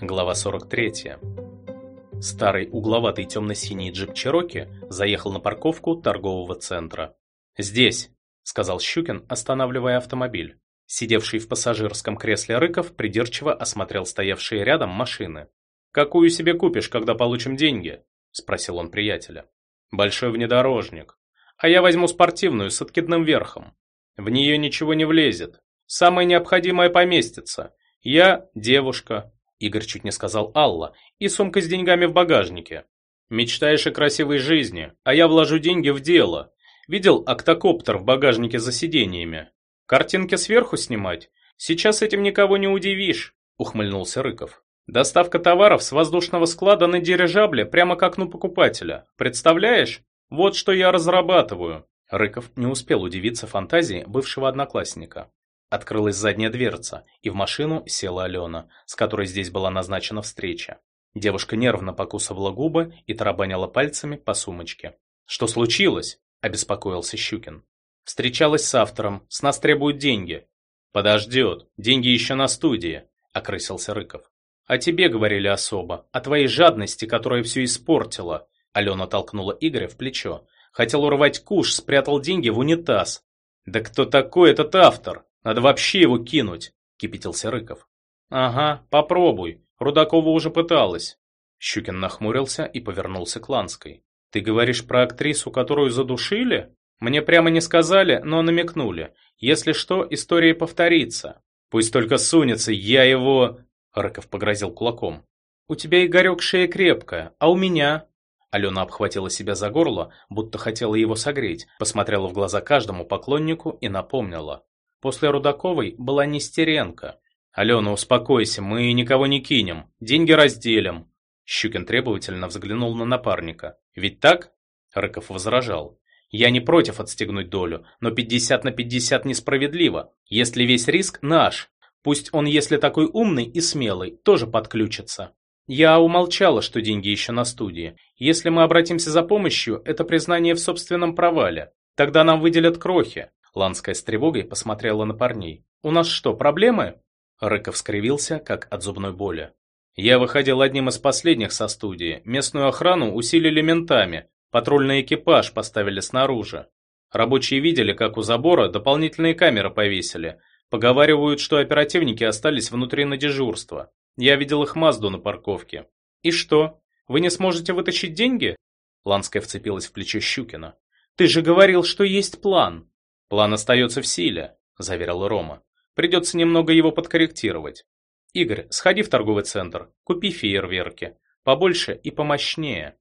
Глава 43. Старый угловатый темно-синий джип Чероки заехал на парковку торгового центра. «Здесь», — сказал Щукин, останавливая автомобиль. Сидевший в пассажирском кресле Рыков придирчиво осмотрел стоявшие рядом машины. «Какую себе купишь, когда получим деньги?» — спросил он приятеля. «Большой внедорожник. А я возьму спортивную с откидным верхом. В нее ничего не влезет. Самое необходимое поместится. Я девушка, Игорь чуть не сказал Алла, и сумка с деньгами в багажнике. Мечтаешь о красивой жизни, а я вложу деньги в дело. Видел октокоптер в багажнике за сидениями? Картинки сверху снимать? Сейчас этим никого не удивишь, ухмыльнулся Рыков. Доставка товаров с воздушного склада на дирижабле прямо к окну покупателя. Представляешь? Вот что я разрабатываю. Рыков не успел удивиться фантазии бывшего одноклассника. Открылась задняя дверца, и в машину села Алена, с которой здесь была назначена встреча. Девушка нервно покусывала губы и тарабанила пальцами по сумочке. «Что случилось?» – обеспокоился Щукин. «Встречалась с автором, с нас требуют деньги». «Подождет, деньги еще на студии», – окрысился Рыков. «О тебе говорили особо, о твоей жадности, которая все испортила». Алена толкнула Игоря в плечо. Хотел урвать куш, спрятал деньги в унитаз. «Да кто такой этот автор?» Надо вообще его кинуть, кипятился Рыков. Ага, попробуй. Рудакова уже пыталась. Щукин нахмурился и повернулся к Ланской. Ты говоришь про актрису, которую задушили? Мне прямо не сказали, но намекнули. Если что, история повторится. Пусть только сунется, я его... Рыков погрозил кулаком. У тебя, Игорек, шея крепкая, а у меня... Алена обхватила себя за горло, будто хотела его согреть, посмотрела в глаза каждому поклоннику и напомнила. После Рудаковой была Нестеренко. «Алена, успокойся, мы никого не кинем, деньги разделим». Щукин требовательно взглянул на напарника. «Ведь так?» Рыков возражал. «Я не против отстегнуть долю, но 50 на 50 несправедливо, если весь риск наш. Пусть он, если такой умный и смелый, тоже подключится». Я умолчала, что деньги еще на студии. Если мы обратимся за помощью, это признание в собственном провале. Тогда нам выделят крохи. Ланская с тревогой посмотрела на парней. «У нас что, проблемы?» Рыков скривился, как от зубной боли. «Я выходил одним из последних со студии. Местную охрану усилили ментами. Патрульный экипаж поставили снаружи. Рабочие видели, как у забора дополнительные камеры повесили. Поговаривают, что оперативники остались внутри на дежурство. Я видел их Мазду на парковке. И что? Вы не сможете вытащить деньги? Ланская вцепилась в плечо Щукина. Ты же говорил, что есть план. «План остается в силе», – заверил Рома. «Придется немного его подкорректировать. Игорь, сходи в торговый центр, купи фейерверки. Побольше и помощнее».